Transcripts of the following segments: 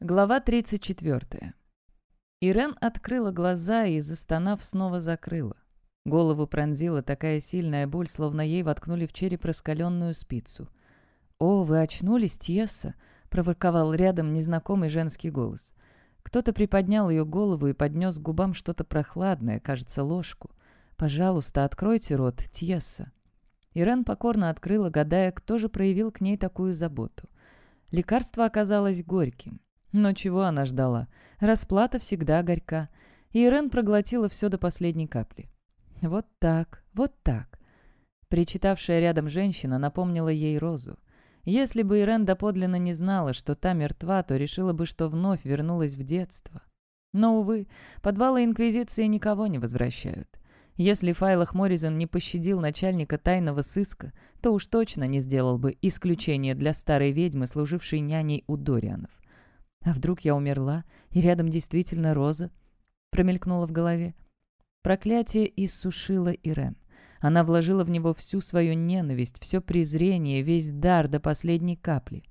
Глава 34. Ирен открыла глаза и, застонав, снова закрыла. Голову пронзила такая сильная боль, словно ей воткнули в череп раскаленную спицу. «О, вы очнулись, Тьесса?» — проворковал рядом незнакомый женский голос. Кто-то приподнял ее голову и поднес к губам что-то прохладное, кажется, ложку. «Пожалуйста, откройте рот, Тьесса». Ирен покорно открыла, гадая, кто же проявил к ней такую заботу. Лекарство оказалось горьким. Но чего она ждала? Расплата всегда горька. И Ирен проглотила все до последней капли. Вот так, вот так. Причитавшая рядом женщина напомнила ей Розу. Если бы Ирен доподлинно не знала, что та мертва, то решила бы, что вновь вернулась в детство. Но, увы, подвалы Инквизиции никого не возвращают. Если Файлах Морризон не пощадил начальника тайного сыска, то уж точно не сделал бы исключение для старой ведьмы, служившей няней у Дорианов. А вдруг я умерла, и рядом действительно Роза? Промелькнула в голове. Проклятие иссушило Ирен. Она вложила в него всю свою ненависть, все презрение, весь дар до последней капли.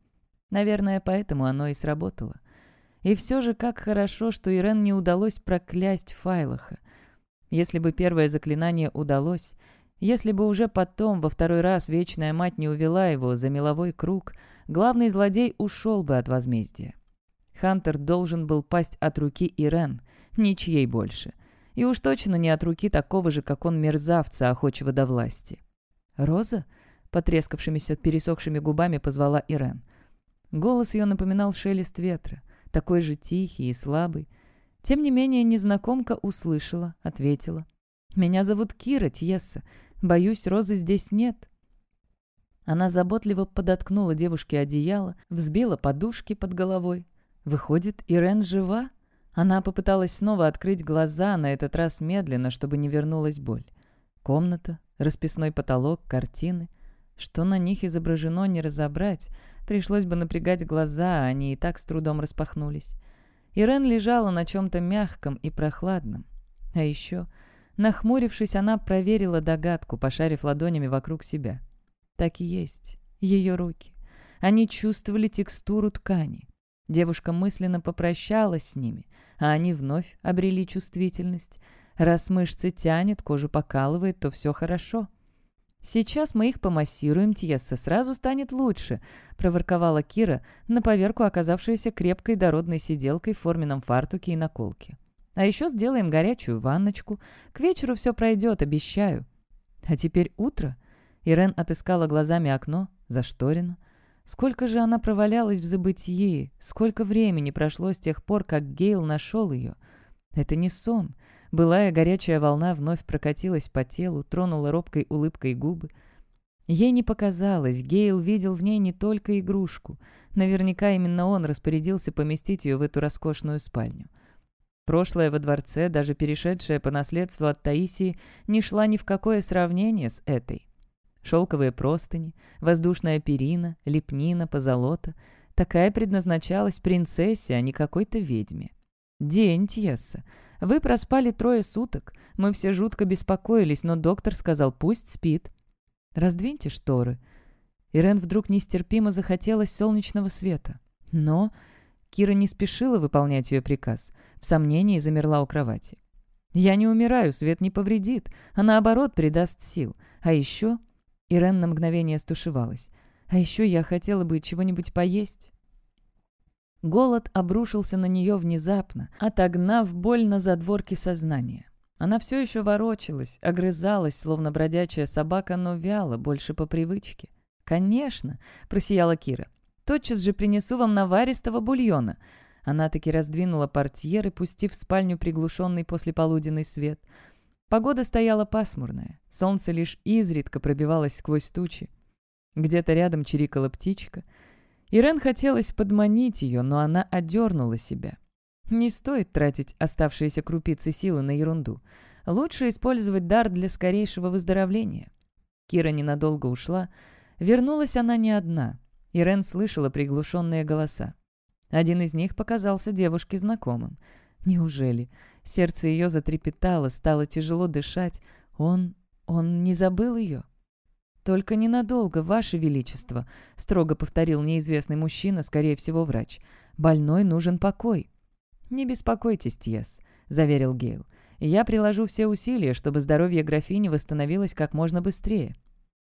Наверное, поэтому оно и сработало. И все же как хорошо, что Ирен не удалось проклясть Файлаха. Если бы первое заклинание удалось, если бы уже потом, во второй раз, Вечная Мать не увела его за меловой круг, главный злодей ушел бы от возмездия. Хантер должен был пасть от руки Ирен, ничьей больше. И уж точно не от руки такого же, как он, мерзавца, охочего до власти. «Роза?» — потрескавшимися пересохшими губами позвала Ирен. Голос ее напоминал шелест ветра, такой же тихий и слабый. Тем не менее, незнакомка услышала, ответила. «Меня зовут Кира Тьесса. Боюсь, Розы здесь нет». Она заботливо подоткнула девушке одеяло, взбила подушки под головой, Выходит, Ирен жива? Она попыталась снова открыть глаза, на этот раз медленно, чтобы не вернулась боль. Комната, расписной потолок, картины. Что на них изображено, не разобрать. Пришлось бы напрягать глаза, а они и так с трудом распахнулись. Ирен лежала на чем-то мягком и прохладном. А еще, нахмурившись, она проверила догадку, пошарив ладонями вокруг себя. Так и есть. Ее руки. Они чувствовали текстуру ткани. Девушка мысленно попрощалась с ними, а они вновь обрели чувствительность. Раз мышцы тянет, кожу покалывает, то все хорошо. «Сейчас мы их помассируем, Тьесса, сразу станет лучше», — проворковала Кира, на поверку оказавшаяся крепкой дородной сиделкой в форменном фартуке и наколке. «А еще сделаем горячую ванночку. К вечеру все пройдет, обещаю». «А теперь утро?» Ирен отыскала глазами окно, зашторено. Сколько же она провалялась в забытии, сколько времени прошло с тех пор, как Гейл нашел ее. Это не сон. Былая горячая волна вновь прокатилась по телу, тронула робкой улыбкой губы. Ей не показалось, Гейл видел в ней не только игрушку. Наверняка именно он распорядился поместить ее в эту роскошную спальню. Прошлое во дворце, даже перешедшее по наследству от Таисии, не шла ни в какое сравнение с этой. Шелковые простыни, воздушная перина, лепнина, позолота. Такая предназначалась принцессе, а не какой-то ведьме. «День, Тьесса. Вы проспали трое суток. Мы все жутко беспокоились, но доктор сказал, пусть спит. Раздвиньте шторы». Ирен вдруг нестерпимо захотелось солнечного света. Но Кира не спешила выполнять ее приказ. В сомнении замерла у кровати. «Я не умираю, свет не повредит, а наоборот придаст сил. А еще Ирен на мгновение стушевалась. «А еще я хотела бы чего-нибудь поесть». Голод обрушился на нее внезапно, отогнав боль на задворке сознания. Она все еще ворочалась, огрызалась, словно бродячая собака, но вяло, больше по привычке. «Конечно!» — просияла Кира. «Тотчас же принесу вам наваристого бульона». Она таки раздвинула портьеры, пустив в спальню приглушенный послеполуденный свет — Погода стояла пасмурная, солнце лишь изредка пробивалось сквозь тучи. Где-то рядом чирикала птичка. Ирен хотелось подманить ее, но она одернула себя. Не стоит тратить оставшиеся крупицы силы на ерунду. Лучше использовать дар для скорейшего выздоровления. Кира ненадолго ушла. Вернулась она не одна. Ирен слышала приглушенные голоса. Один из них показался девушке знакомым. Неужели? Сердце ее затрепетало, стало тяжело дышать. Он... он не забыл ее? «Только ненадолго, Ваше Величество», — строго повторил неизвестный мужчина, скорее всего, врач. Больной нужен покой». «Не беспокойтесь, Тьес», — заверил Гейл. «Я приложу все усилия, чтобы здоровье графини восстановилось как можно быстрее».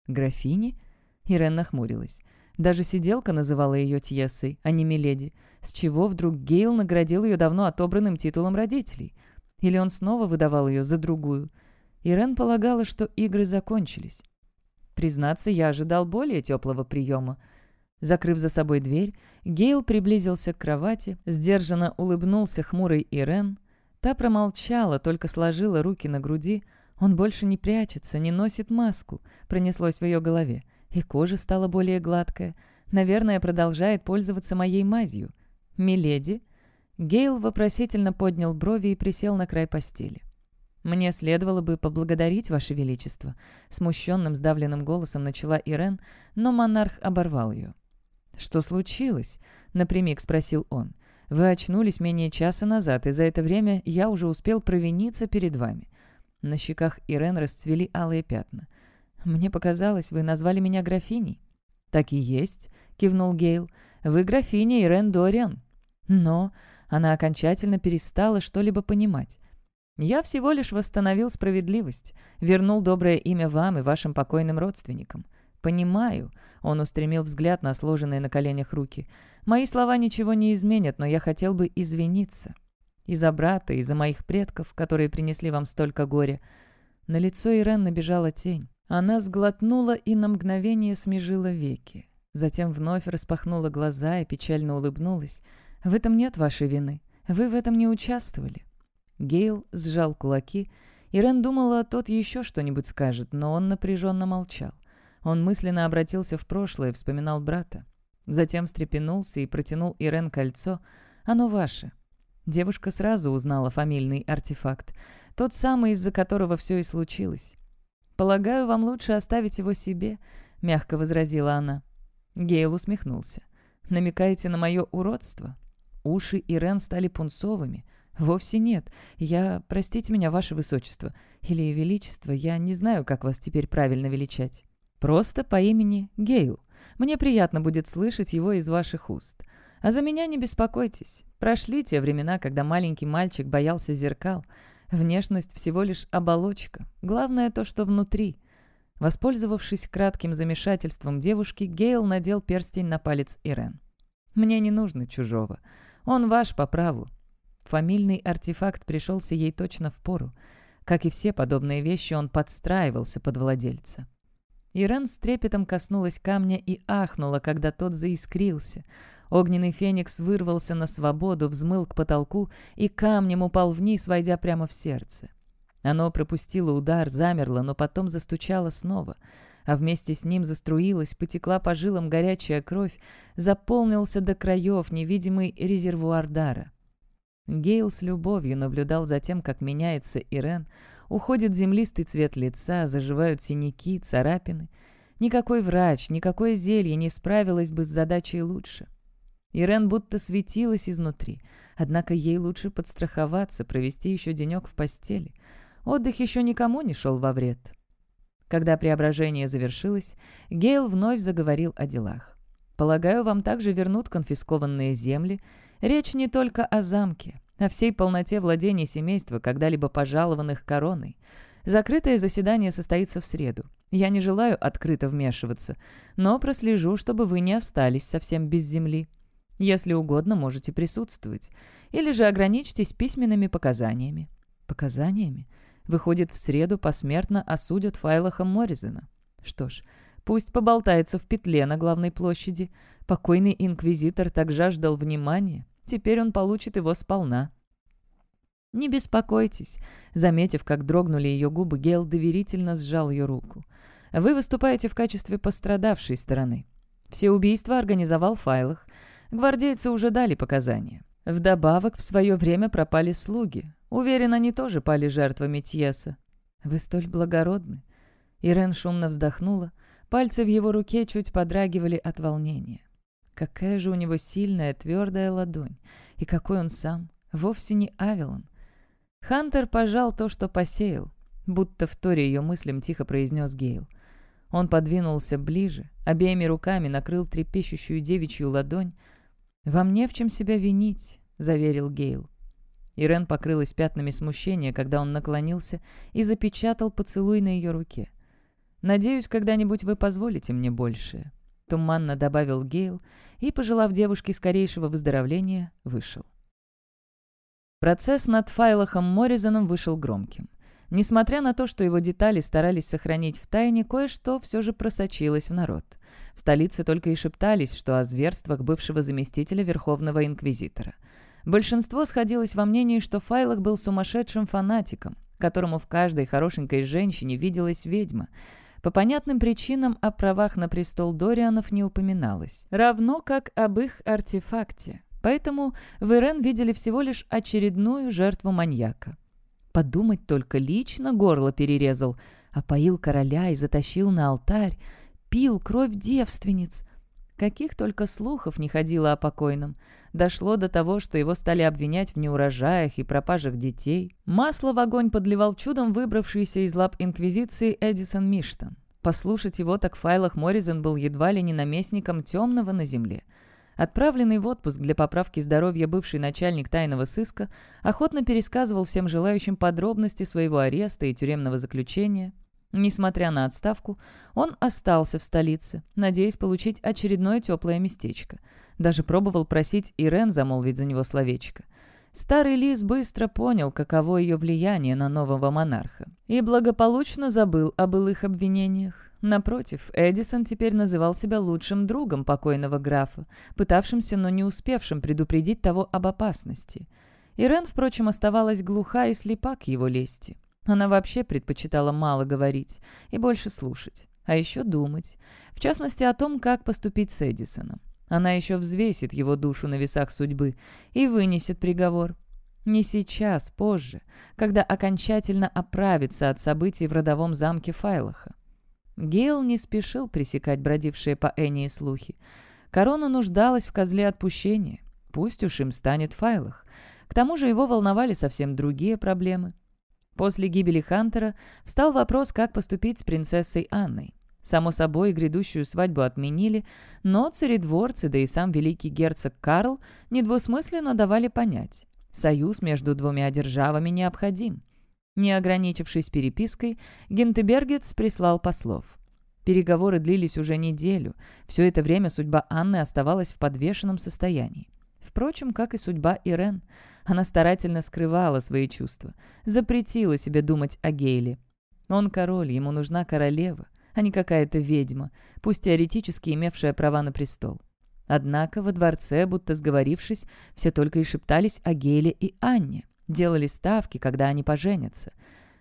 «Графини?» Ирен нахмурилась. Даже сиделка называла ее Тьессой, а не Миледи. С чего вдруг Гейл наградил ее давно отобранным титулом родителей? Или он снова выдавал ее за другую? Ирен полагала, что игры закончились. Признаться, я ожидал более теплого приема. Закрыв за собой дверь, Гейл приблизился к кровати, сдержанно улыбнулся хмурой Ирен. Та промолчала, только сложила руки на груди. Он больше не прячется, не носит маску, пронеслось в ее голове. И кожа стала более гладкая. Наверное, продолжает пользоваться моей мазью. «Миледи?» Гейл вопросительно поднял брови и присел на край постели. «Мне следовало бы поблагодарить Ваше Величество», — смущенным, сдавленным голосом начала Ирен, но монарх оборвал ее. «Что случилось?» — напрямик спросил он. «Вы очнулись менее часа назад, и за это время я уже успел провиниться перед вами». На щеках Ирен расцвели алые пятна. «Мне показалось, вы назвали меня графиней». «Так и есть», — кивнул Гейл. «Вы графиня Ирен Дориан». Но она окончательно перестала что-либо понимать. «Я всего лишь восстановил справедливость, вернул доброе имя вам и вашим покойным родственникам. Понимаю», — он устремил взгляд на сложенные на коленях руки. «Мои слова ничего не изменят, но я хотел бы извиниться. И за брата, и за моих предков, которые принесли вам столько горя». На лицо Ирен набежала тень. Она сглотнула и на мгновение смежила веки. Затем вновь распахнула глаза и печально улыбнулась. В этом нет вашей вины. Вы в этом не участвовали». Гейл сжал кулаки. Ирен думала, тот еще что-нибудь скажет, но он напряженно молчал. Он мысленно обратился в прошлое, вспоминал брата. Затем встрепенулся и протянул Ирен кольцо. «Оно ваше». Девушка сразу узнала фамильный артефакт. Тот самый, из-за которого все и случилось. «Полагаю, вам лучше оставить его себе», — мягко возразила она. Гейл усмехнулся. «Намекаете на мое уродство?» Уши Ирен стали пунцовыми. «Вовсе нет. Я... Простите меня, ваше высочество. Или величество. Я не знаю, как вас теперь правильно величать. Просто по имени Гейл. Мне приятно будет слышать его из ваших уст. А за меня не беспокойтесь. Прошли те времена, когда маленький мальчик боялся зеркал. Внешность всего лишь оболочка. Главное то, что внутри». Воспользовавшись кратким замешательством девушки, Гейл надел перстень на палец Ирен. «Мне не нужно чужого. Он ваш по праву». Фамильный артефакт пришелся ей точно в пору. Как и все подобные вещи, он подстраивался под владельца. Ирен с трепетом коснулась камня и ахнула, когда тот заискрился. Огненный феникс вырвался на свободу, взмыл к потолку и камнем упал вниз, войдя прямо в сердце. Оно пропустило удар, замерло, но потом застучало снова — а вместе с ним заструилась, потекла по жилам горячая кровь, заполнился до краев невидимый резервуар дара. Гейл с любовью наблюдал за тем, как меняется Ирен, уходит землистый цвет лица, заживают синяки, царапины. Никакой врач, никакое зелье не справилось бы с задачей лучше. Ирен будто светилась изнутри, однако ей лучше подстраховаться, провести еще денек в постели. Отдых еще никому не шел во вред. Когда преображение завершилось, Гейл вновь заговорил о делах. «Полагаю, вам также вернут конфискованные земли. Речь не только о замке, о всей полноте владений семейства, когда-либо пожалованных короной. Закрытое заседание состоится в среду. Я не желаю открыто вмешиваться, но прослежу, чтобы вы не остались совсем без земли. Если угодно, можете присутствовать. Или же ограничьтесь письменными показаниями». «Показаниями?» Выходит, в среду посмертно осудят Файлаха Морризена. Что ж, пусть поболтается в петле на главной площади. Покойный инквизитор так жаждал внимания. Теперь он получит его сполна. «Не беспокойтесь», — заметив, как дрогнули ее губы, Гейл доверительно сжал ее руку. «Вы выступаете в качестве пострадавшей стороны. Все убийства организовал Файлах. Гвардейцы уже дали показания. Вдобавок, в свое время пропали слуги. Уверен, они тоже пали жертвами Тьеса. Вы столь благородны». Ирен шумно вздохнула. Пальцы в его руке чуть подрагивали от волнения. Какая же у него сильная, твердая ладонь. И какой он сам. Вовсе не Авелон. Хантер пожал то, что посеял. Будто в торе ее мыслям тихо произнес Гейл. Он подвинулся ближе, обеими руками накрыл трепещущую девичью ладонь. «Вам не в чем себя винить», — заверил Гейл. Ирен покрылась пятнами смущения, когда он наклонился и запечатал поцелуй на ее руке. «Надеюсь, когда-нибудь вы позволите мне большее», — туманно добавил Гейл и, пожелав девушке скорейшего выздоровления, вышел. Процесс над Файлахом Морризоном вышел громким. Несмотря на то, что его детали старались сохранить в тайне, кое-что все же просочилось в народ. В столице только и шептались, что о зверствах бывшего заместителя Верховного Инквизитора. Большинство сходилось во мнении, что Файлах был сумасшедшим фанатиком, которому в каждой хорошенькой женщине виделась ведьма. По понятным причинам о правах на престол Дорианов не упоминалось, равно как об их артефакте. Поэтому в Ирен видели всего лишь очередную жертву маньяка. Подумать только, лично горло перерезал, опоил короля и затащил на алтарь, пил кровь девственниц. Каких только слухов не ходило о покойном. Дошло до того, что его стали обвинять в неурожаях и пропажах детей. Масло в огонь подливал чудом выбравшийся из лап Инквизиции Эдисон Миштон. Послушать его так в файлах Морризон был едва ли не наместником темного на земле — Отправленный в отпуск для поправки здоровья бывший начальник тайного сыска охотно пересказывал всем желающим подробности своего ареста и тюремного заключения. Несмотря на отставку, он остался в столице, надеясь получить очередное теплое местечко. Даже пробовал просить Ирен замолвить за него словечко. Старый лис быстро понял, каково ее влияние на нового монарха, и благополучно забыл о былых обвинениях. Напротив, Эдисон теперь называл себя лучшим другом покойного графа, пытавшимся, но не успевшим предупредить того об опасности. Ирен, впрочем, оставалась глуха и слепа к его лести. Она вообще предпочитала мало говорить и больше слушать, а еще думать. В частности, о том, как поступить с Эдисоном. Она еще взвесит его душу на весах судьбы и вынесет приговор. Не сейчас, позже, когда окончательно оправится от событий в родовом замке Файлаха. Гейл не спешил пресекать бродившие по Энии слухи. Корона нуждалась в козле отпущения. Пусть уж им станет файлах. К тому же его волновали совсем другие проблемы. После гибели Хантера встал вопрос, как поступить с принцессой Анной. Само собой, грядущую свадьбу отменили, но царедворцы, да и сам великий герцог Карл недвусмысленно давали понять. Союз между двумя державами необходим. Не ограничившись перепиской, Гентебергец прислал послов. Переговоры длились уже неделю. Все это время судьба Анны оставалась в подвешенном состоянии. Впрочем, как и судьба Ирен. Она старательно скрывала свои чувства, запретила себе думать о Гейле. Он король, ему нужна королева, а не какая-то ведьма, пусть теоретически имевшая права на престол. Однако во дворце, будто сговорившись, все только и шептались о Гейле и Анне делали ставки, когда они поженятся.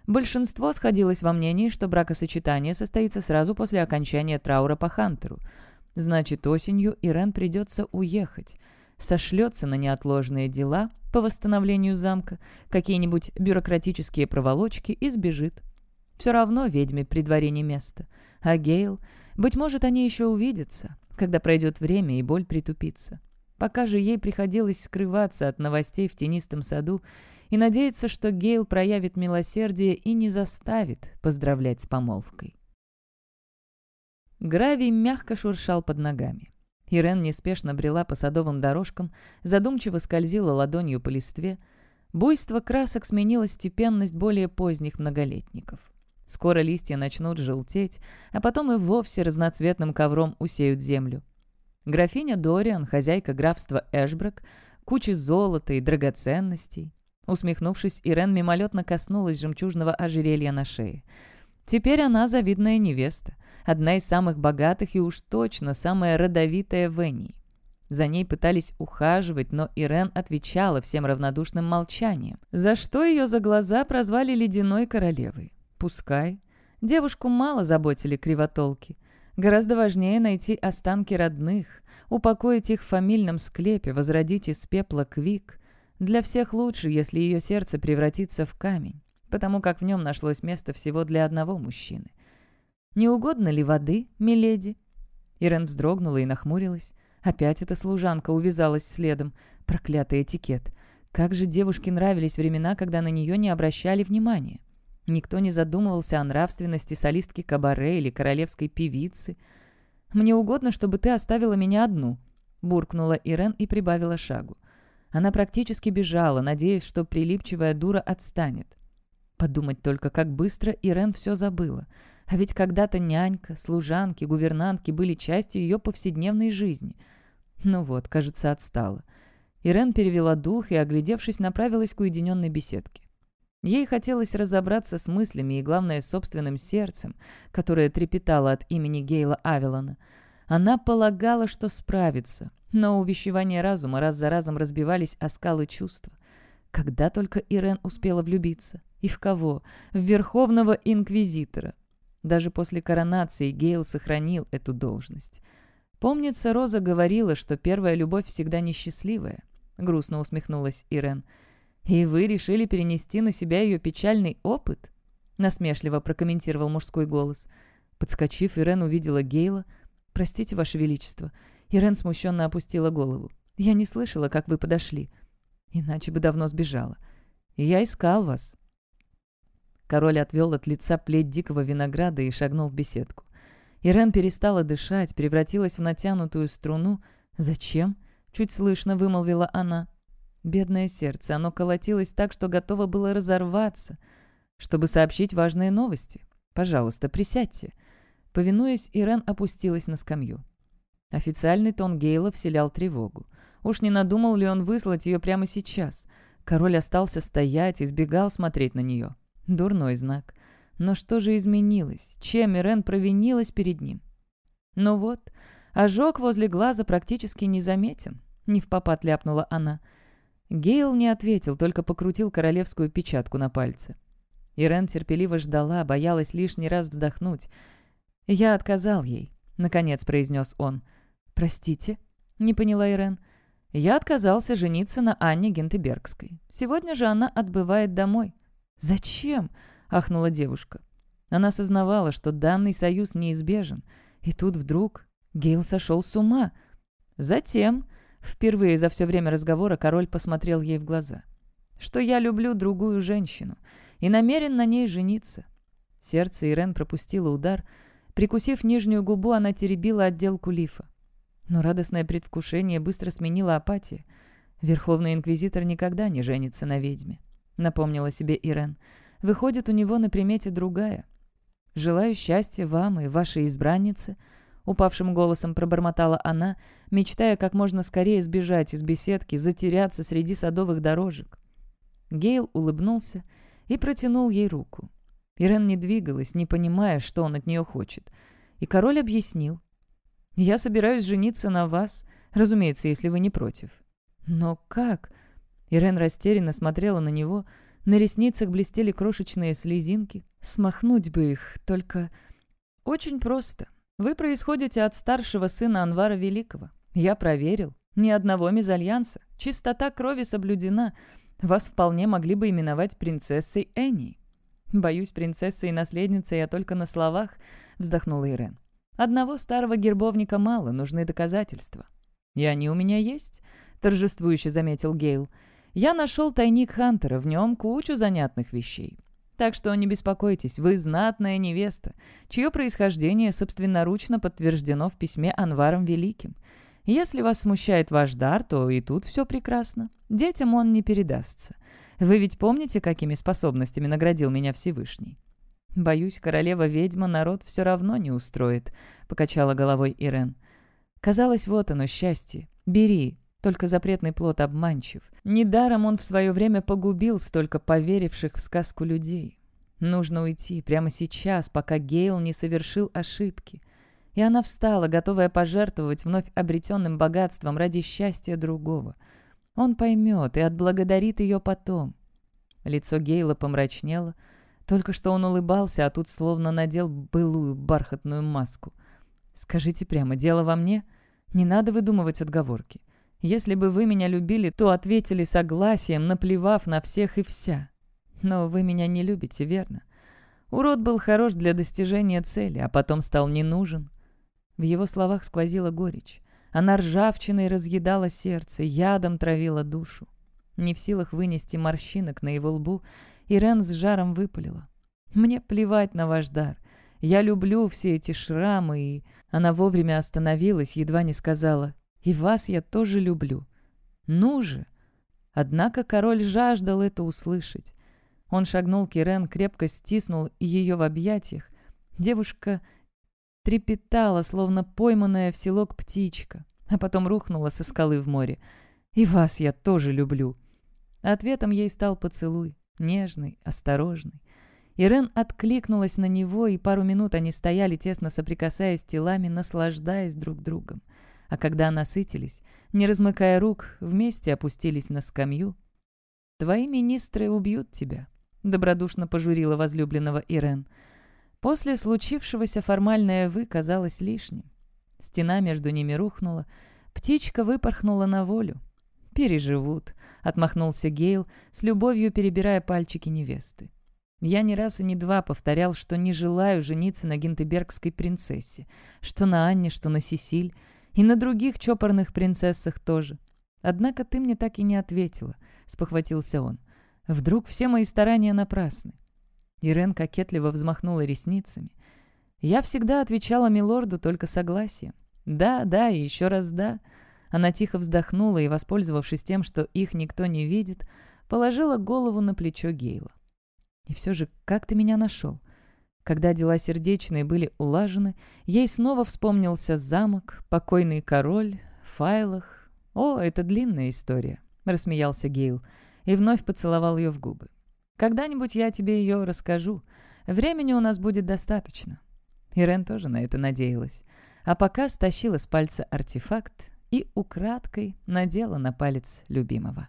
Большинство сходилось во мнении, что бракосочетание состоится сразу после окончания траура по Хантеру. Значит, осенью Ирен придется уехать. Сошлется на неотложные дела по восстановлению замка, какие-нибудь бюрократические проволочки и сбежит. Все равно ведьме при дворе не место. А Гейл, быть может, они еще увидятся, когда пройдет время и боль притупится. Пока же ей приходилось скрываться от новостей в тенистом саду, и надеется, что Гейл проявит милосердие и не заставит поздравлять с помолвкой. Гравий мягко шуршал под ногами. Ирен неспешно брела по садовым дорожкам, задумчиво скользила ладонью по листве. Буйство красок сменило степенность более поздних многолетников. Скоро листья начнут желтеть, а потом и вовсе разноцветным ковром усеют землю. Графиня Дориан, хозяйка графства Эшбрак, кучи золота и драгоценностей, Усмехнувшись, Ирен мимолетно коснулась жемчужного ожерелья на шее. Теперь она завидная невеста, одна из самых богатых и уж точно самая родовитая в Энии. За ней пытались ухаживать, но Ирен отвечала всем равнодушным молчанием, за что ее за глаза прозвали «ледяной королевой». Пускай. Девушку мало заботили кривотолки. Гораздо важнее найти останки родных, упокоить их в фамильном склепе, возродить из пепла квик — для всех лучше, если ее сердце превратится в камень, потому как в нем нашлось место всего для одного мужчины. «Не угодно ли воды, миледи?» Ирен вздрогнула и нахмурилась. Опять эта служанка увязалась следом. Проклятый этикет. Как же девушке нравились времена, когда на нее не обращали внимания. Никто не задумывался о нравственности солистки кабаре или королевской певицы. «Мне угодно, чтобы ты оставила меня одну», — буркнула Ирен и прибавила шагу. Она практически бежала, надеясь, что прилипчивая дура отстанет. Подумать только, как быстро Ирен все забыла. А ведь когда-то нянька, служанки, гувернантки были частью ее повседневной жизни. Ну вот, кажется, отстала. Ирен перевела дух и, оглядевшись, направилась к уединенной беседке. Ей хотелось разобраться с мыслями и, главное, с собственным сердцем, которое трепетало от имени Гейла Авелона. Она полагала, что справится, но увещевания разума раз за разом разбивались о скалы чувства. Когда только Ирен успела влюбиться? И в кого? В Верховного Инквизитора. Даже после коронации Гейл сохранил эту должность. Помнится, Роза говорила, что первая любовь всегда несчастливая. Грустно усмехнулась Ирен. «И вы решили перенести на себя ее печальный опыт?» Насмешливо прокомментировал мужской голос. Подскочив, Ирен увидела Гейла. «Простите, Ваше Величество». Ирен смущенно опустила голову. «Я не слышала, как вы подошли. Иначе бы давно сбежала. Я искал вас». Король отвел от лица плеть дикого винограда и шагнул в беседку. Ирен перестала дышать, превратилась в натянутую струну. «Зачем?» — чуть слышно вымолвила она. Бедное сердце, оно колотилось так, что готово было разорваться. «Чтобы сообщить важные новости. Пожалуйста, присядьте». Повинуясь, Ирен опустилась на скамью. Официальный тон Гейла вселял тревогу. Уж не надумал ли он выслать ее прямо сейчас? Король остался стоять, избегал смотреть на нее. Дурной знак. Но что же изменилось? Чем Ирен провинилась перед ним? Ну вот, ожог возле глаза практически незаметен. Не в попад ляпнула она. Гейл не ответил, только покрутил королевскую печатку на пальце. Ирен терпеливо ждала, боялась лишний раз вздохнуть. «Я отказал ей», — наконец произнес он. «Простите?» — не поняла Ирен. «Я отказался жениться на Анне Гентебергской. Сегодня же она отбывает домой». «Зачем?» — ахнула девушка. Она сознавала, что данный союз неизбежен. И тут вдруг Гейл сошел с ума. Затем, впервые за все время разговора, король посмотрел ей в глаза. «Что я люблю другую женщину и намерен на ней жениться». Сердце Ирен пропустило удар. Прикусив нижнюю губу, она теребила отделку лифа. Но радостное предвкушение быстро сменило апатия. Верховный инквизитор никогда не женится на ведьме. Напомнила себе Ирен. Выходит, у него на примете другая. «Желаю счастья вам и вашей избраннице», — упавшим голосом пробормотала она, мечтая как можно скорее сбежать из беседки, затеряться среди садовых дорожек. Гейл улыбнулся и протянул ей руку. Ирен не двигалась, не понимая, что он от нее хочет. И король объяснил. «Я собираюсь жениться на вас, разумеется, если вы не против». «Но как?» Ирен растерянно смотрела на него. На ресницах блестели крошечные слезинки. Смахнуть бы их, только... Очень просто. Вы происходите от старшего сына Анвара Великого. Я проверил. Ни одного мезальянса. Чистота крови соблюдена. Вас вполне могли бы именовать принцессой Энни. «Боюсь, принцессой и наследницей я только на словах», — вздохнула Ирен. Одного старого гербовника мало, нужны доказательства». «И они у меня есть», — торжествующе заметил Гейл. «Я нашел тайник Хантера, в нем кучу занятных вещей. Так что не беспокойтесь, вы знатная невеста, чье происхождение собственноручно подтверждено в письме Анваром Великим. Если вас смущает ваш дар, то и тут все прекрасно. Детям он не передастся. Вы ведь помните, какими способностями наградил меня Всевышний?» «Боюсь, королева-ведьма народ все равно не устроит», — покачала головой Ирен. «Казалось, вот оно, счастье. Бери, только запретный плод обманчив. Недаром он в свое время погубил столько поверивших в сказку людей. Нужно уйти прямо сейчас, пока Гейл не совершил ошибки». И она встала, готовая пожертвовать вновь обретенным богатством ради счастья другого. Он поймет и отблагодарит ее потом. Лицо Гейла помрачнело, — только что он улыбался, а тут словно надел былую бархатную маску. «Скажите прямо, дело во мне? Не надо выдумывать отговорки. Если бы вы меня любили, то ответили согласием, наплевав на всех и вся. Но вы меня не любите, верно? Урод был хорош для достижения цели, а потом стал не нужен». В его словах сквозила горечь. Она ржавчиной разъедала сердце, ядом травила душу. Не в силах вынести морщинок на его лбу, Ирен с жаром выпалила. «Мне плевать на ваш дар. Я люблю все эти шрамы и...» Она вовремя остановилась, едва не сказала. И вас я тоже люблю. Ну же!» Однако король жаждал это услышать. Он шагнул к Ирен, крепко стиснул ее в объятиях. Девушка трепетала, словно пойманная в селок птичка, а потом рухнула со скалы в море. «И вас я тоже люблю». Ответом ей стал поцелуй, нежный, осторожный. Ирен откликнулась на него, и пару минут они стояли, тесно соприкасаясь телами, наслаждаясь друг другом. А когда насытились, не размыкая рук, вместе опустились на скамью. «Твои министры убьют тебя», — добродушно пожурила возлюбленного Ирен. После случившегося формальное «вы» казалось лишним. Стена между ними рухнула, птичка выпорхнула на волю. «Переживут», — отмахнулся Гейл, с любовью перебирая пальчики невесты. Я не раз и не два повторял, что не желаю жениться на гентебергской принцессе, что на Анне, что на Сесиль, и на других чопорных принцессах тоже. Однако ты мне так и не ответила, — спохватился он. Вдруг все мои старания напрасны? Ирен кокетливо взмахнула ресницами. Я всегда отвечала милорду только согласием. Да, да и еще раз да. Она тихо вздохнула и, воспользовавшись тем, что их никто не видит, положила голову на плечо Гейла. И все же, как ты меня нашел? Когда дела сердечные были улажены, ей снова вспомнился замок, покойный король, файлах. «О, это длинная история», — рассмеялся Гейл и вновь поцеловал ее в губы. «Когда-нибудь я тебе ее расскажу. Времени у нас будет достаточно». Ирен тоже на это надеялась. А пока стащила с пальца артефакт и украдкой надела на палец любимого.